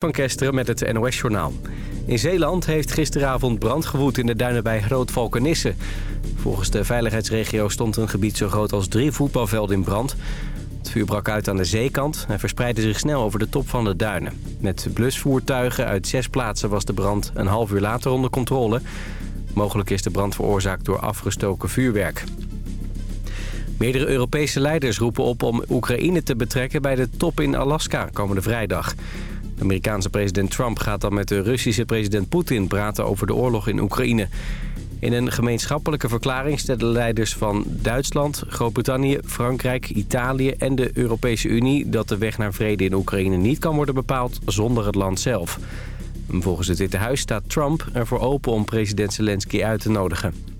Van Kesteren met het NOS-journaal. In Zeeland heeft gisteravond brand gewoed in de duinen bij Groot-Valkenisse. Volgens de veiligheidsregio stond een gebied zo groot als drie voetbalvelden in brand. Het vuur brak uit aan de zeekant en verspreidde zich snel over de top van de duinen. Met blusvoertuigen uit zes plaatsen was de brand een half uur later onder controle. Mogelijk is de brand veroorzaakt door afgestoken vuurwerk. Meerdere Europese leiders roepen op om Oekraïne te betrekken bij de top in Alaska komende vrijdag. Amerikaanse president Trump gaat dan met de Russische president Poetin praten over de oorlog in Oekraïne. In een gemeenschappelijke verklaring stellen leiders van Duitsland, Groot-Brittannië, Frankrijk, Italië en de Europese Unie... dat de weg naar vrede in Oekraïne niet kan worden bepaald zonder het land zelf. Volgens het Witte Huis staat Trump ervoor open om president Zelensky uit te nodigen.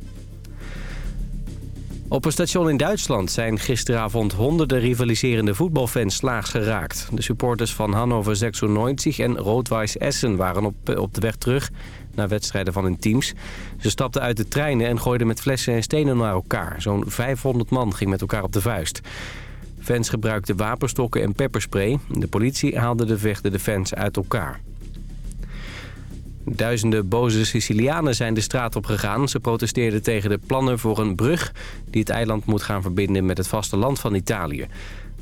Op een station in Duitsland zijn gisteravond honderden rivaliserende voetbalfans slaags geraakt. De supporters van Hannover 96 en Rood-Weiss Essen waren op, op de weg terug naar wedstrijden van hun teams. Ze stapten uit de treinen en gooiden met flessen en stenen naar elkaar. Zo'n 500 man ging met elkaar op de vuist. Fans gebruikten wapenstokken en pepperspray. De politie haalde de vechtende fans uit elkaar. Duizenden boze Sicilianen zijn de straat op gegaan. Ze protesteerden tegen de plannen voor een brug... die het eiland moet gaan verbinden met het vasteland van Italië.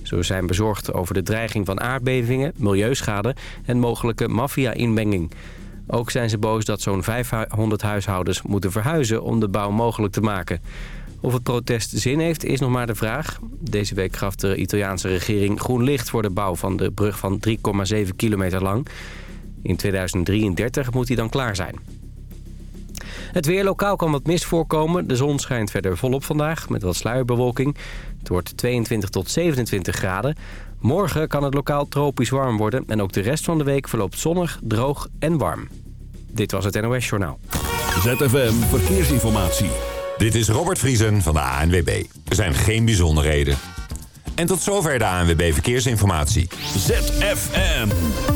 Ze zijn bezorgd over de dreiging van aardbevingen, milieuschade... en mogelijke maffia-inmenging. Ook zijn ze boos dat zo'n 500 huishoudens moeten verhuizen... om de bouw mogelijk te maken. Of het protest zin heeft, is nog maar de vraag. Deze week gaf de Italiaanse regering groen licht voor de bouw van de brug van 3,7 kilometer lang... In 2033 moet hij dan klaar zijn. Het weer lokaal kan wat mist voorkomen. De zon schijnt verder volop vandaag met wat sluierbewolking. Het wordt 22 tot 27 graden. Morgen kan het lokaal tropisch warm worden. En ook de rest van de week verloopt zonnig, droog en warm. Dit was het NOS Journaal. ZFM Verkeersinformatie. Dit is Robert Vriesen van de ANWB. Er zijn geen bijzonderheden. En tot zover de ANWB Verkeersinformatie. ZFM.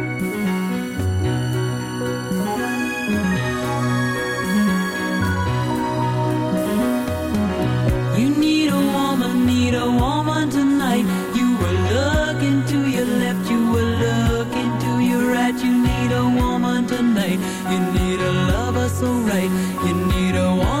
You need a one.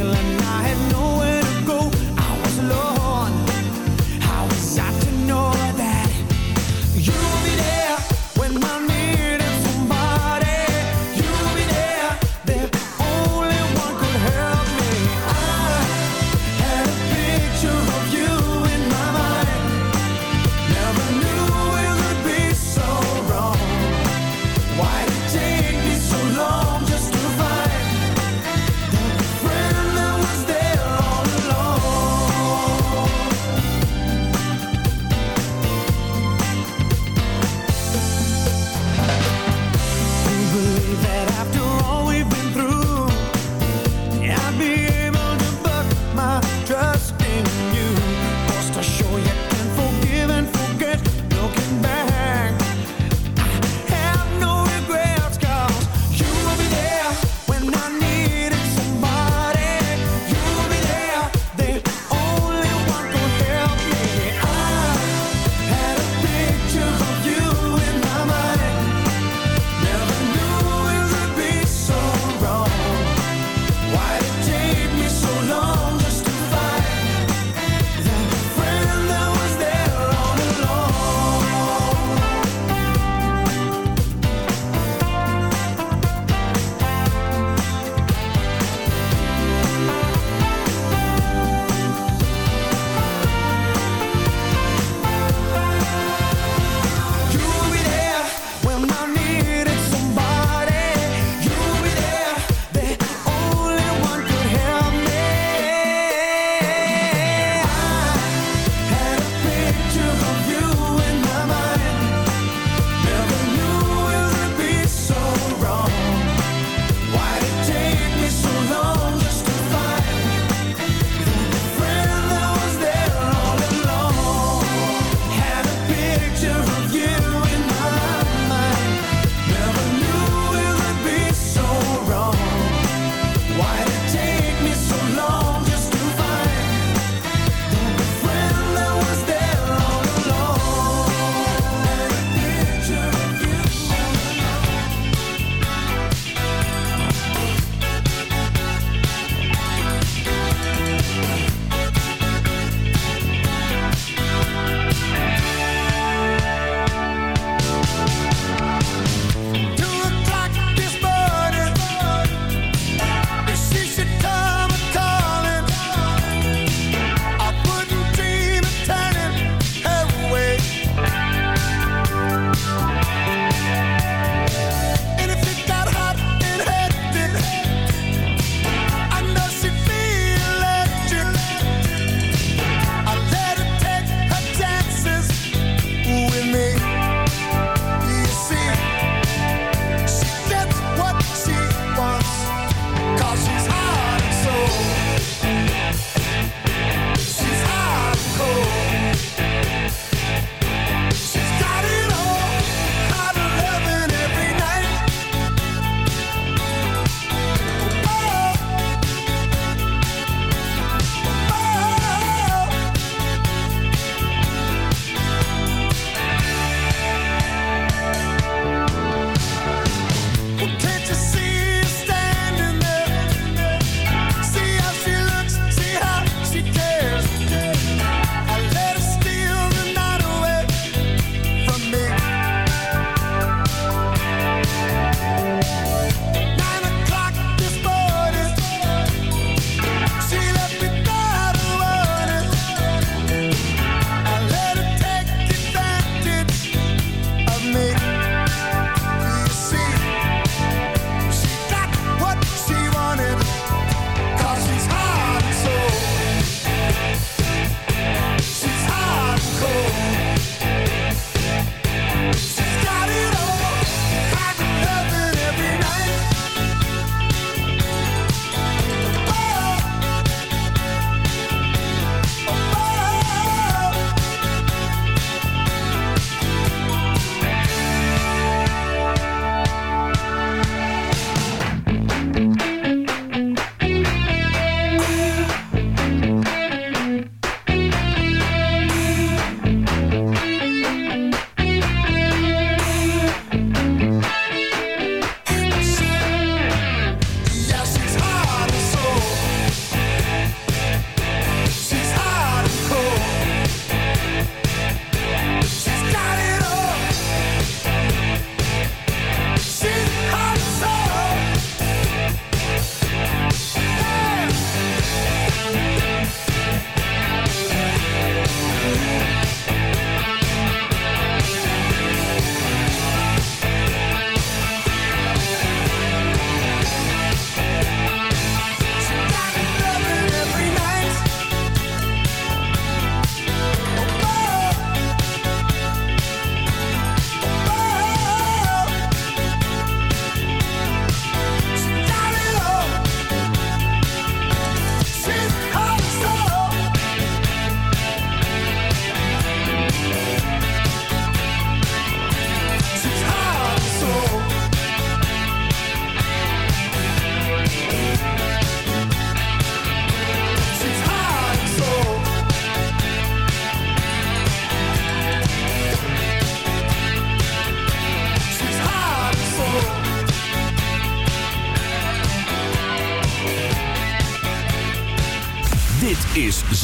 and I had no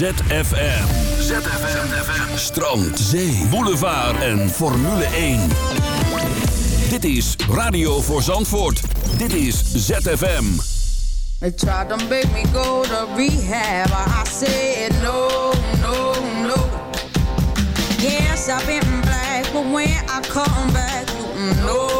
ZFM. ZFM. Strand, zee, boulevard en Formule 1. Dit is Radio voor Zandvoort. Dit is ZFM. They tried to make me go to rehab. I said no, no, no. Yes, I've been black, but when I come back, no.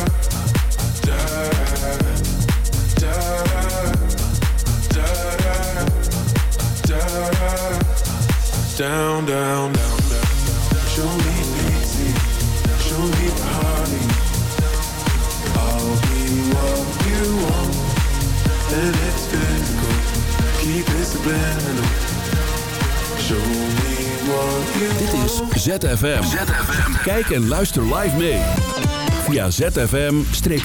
Down, down, down, down. Show me easy, show me party. I'll be what you want, and it's physical. Keep it subliminal. Show me what you Dit is ZFM. Kijk en luister live mee. Via zfm-live.nl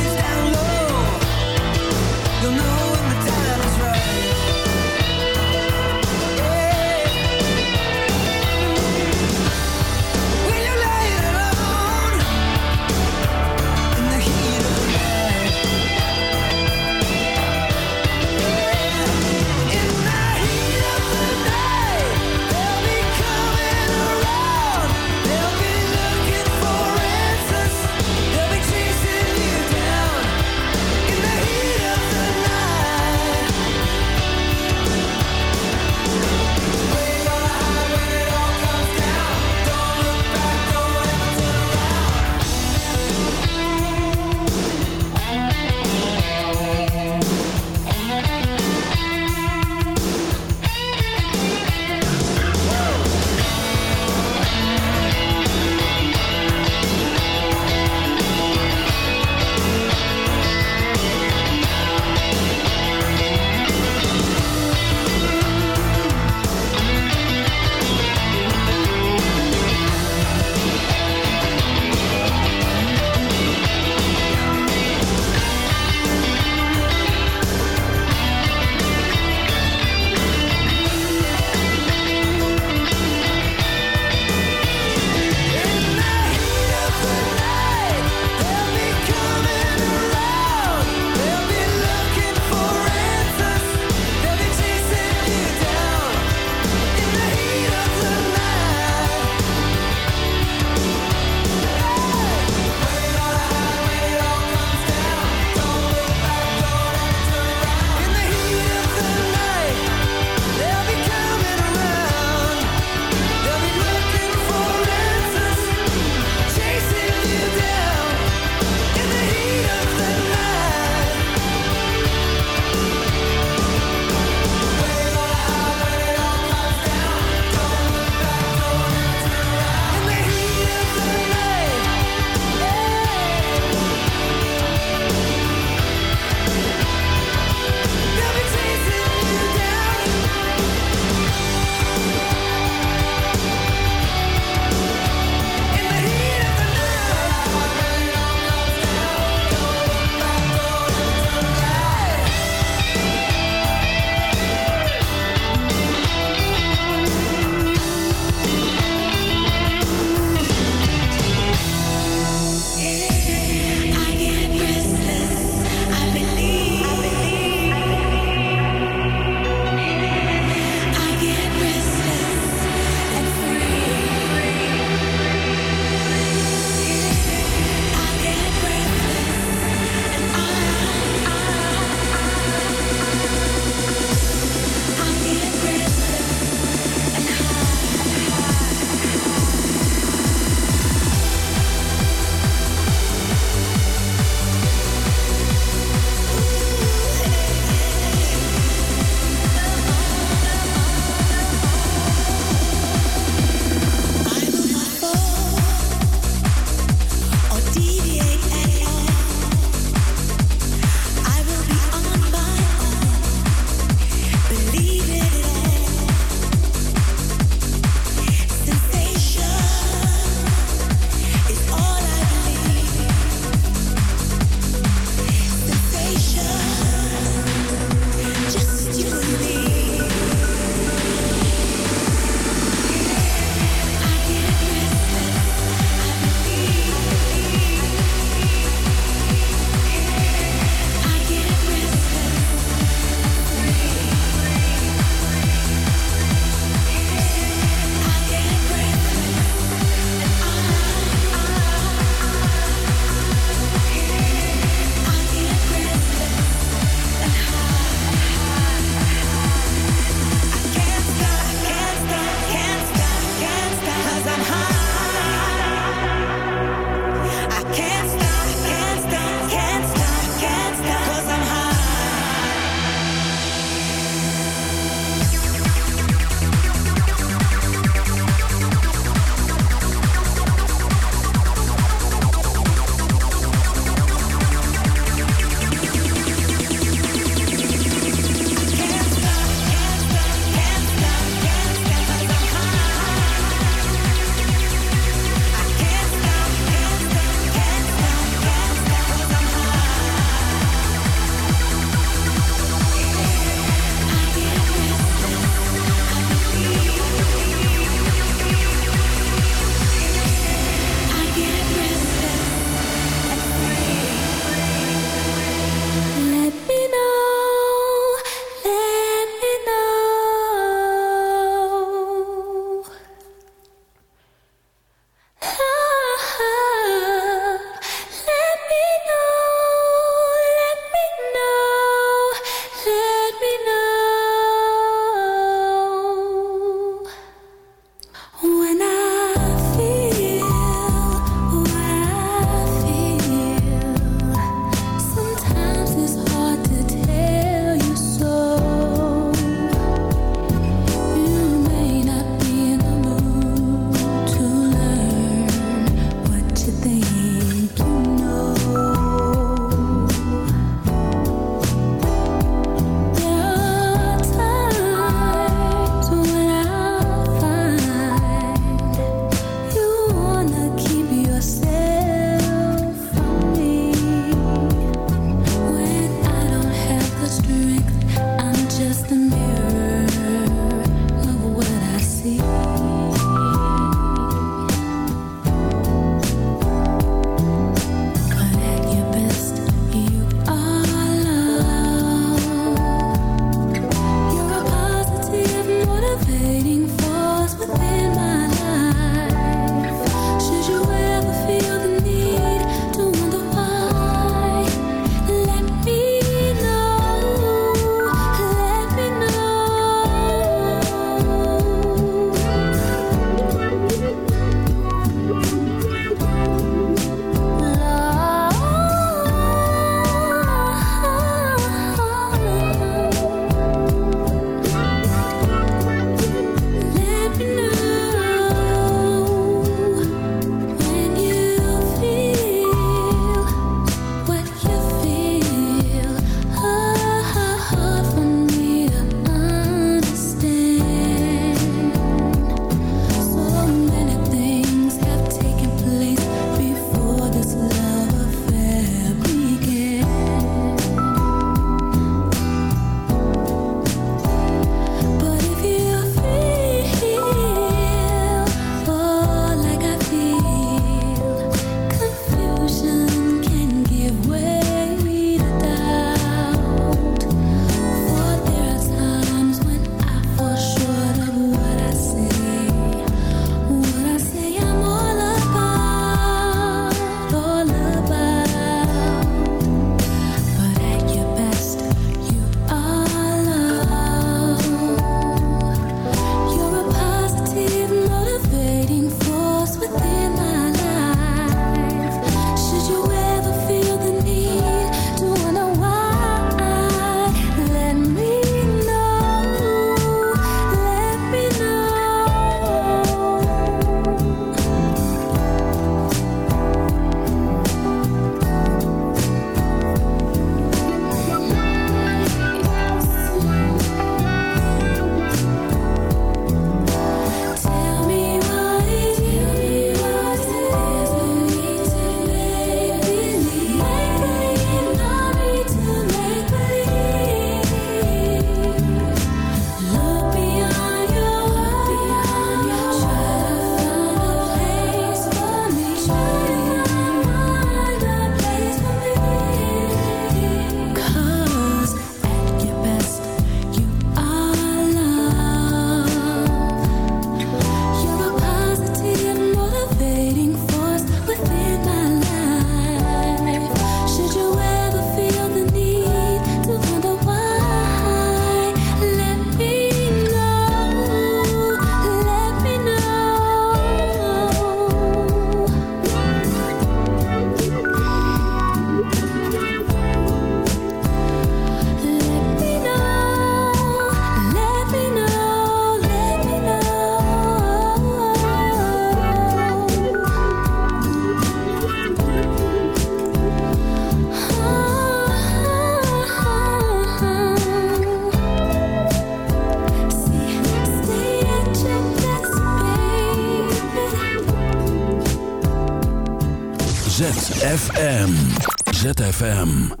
ZFM.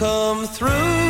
come through.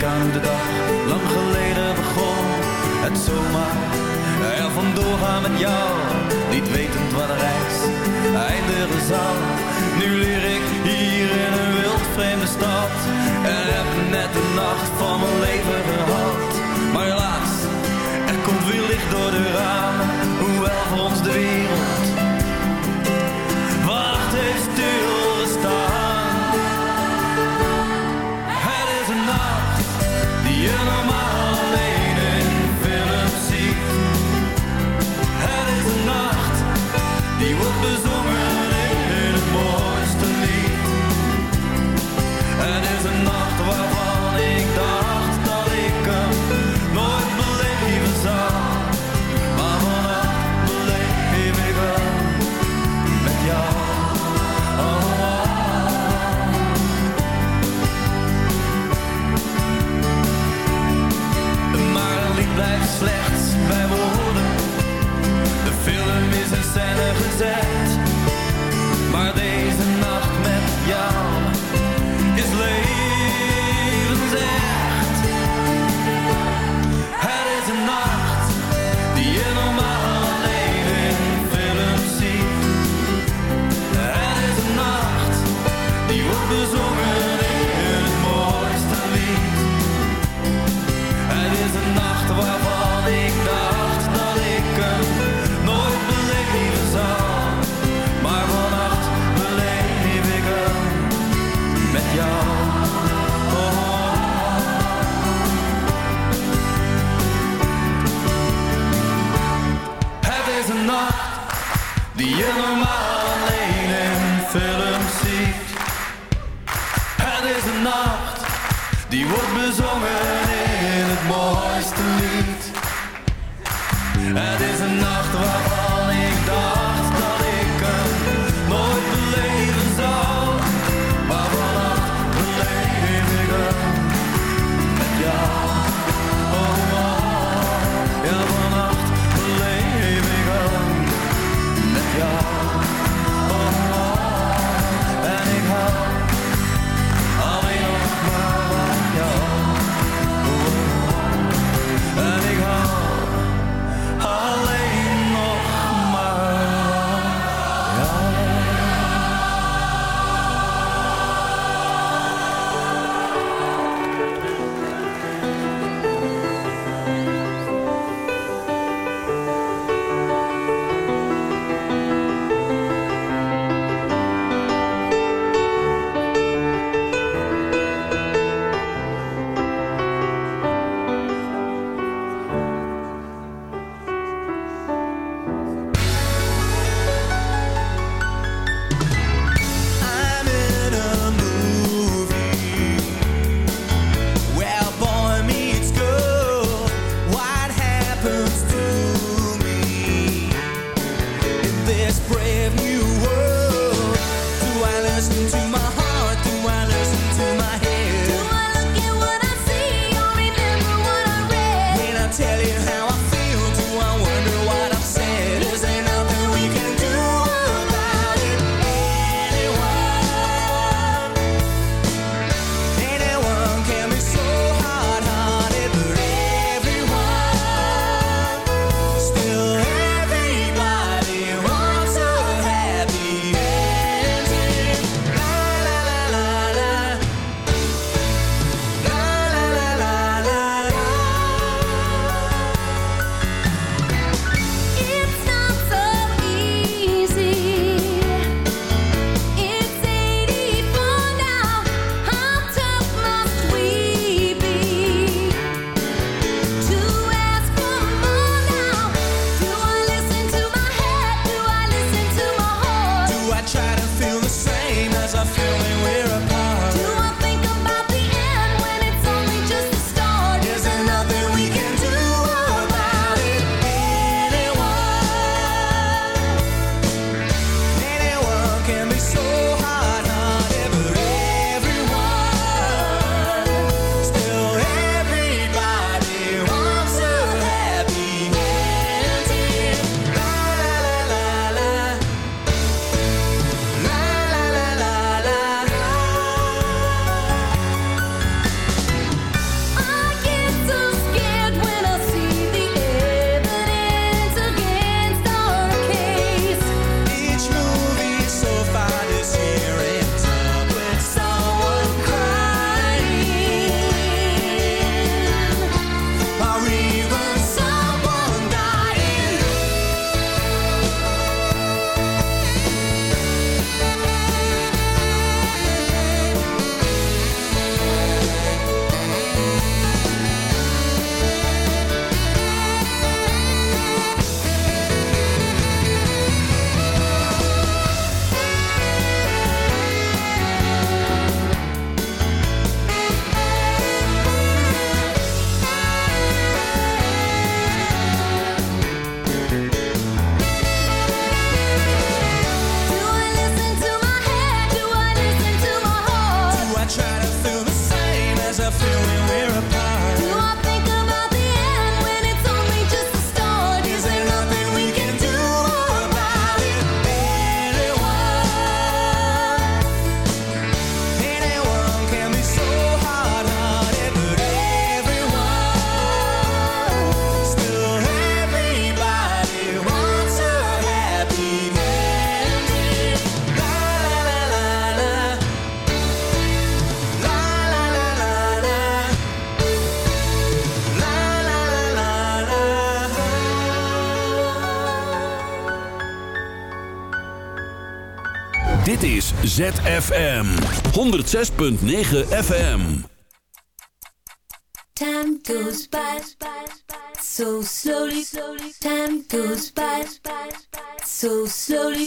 denk aan de dag, lang geleden begon. Het zomaar, er vandoor gaan met jou. Niet wetend wat er reis eindigen zal. Nu leer ik Die wordt bezongen in het mooiste lied. Het is een nacht waar ZFM 106.9 FM. Time goes by so slowly, slowly. Time goes by so slowly,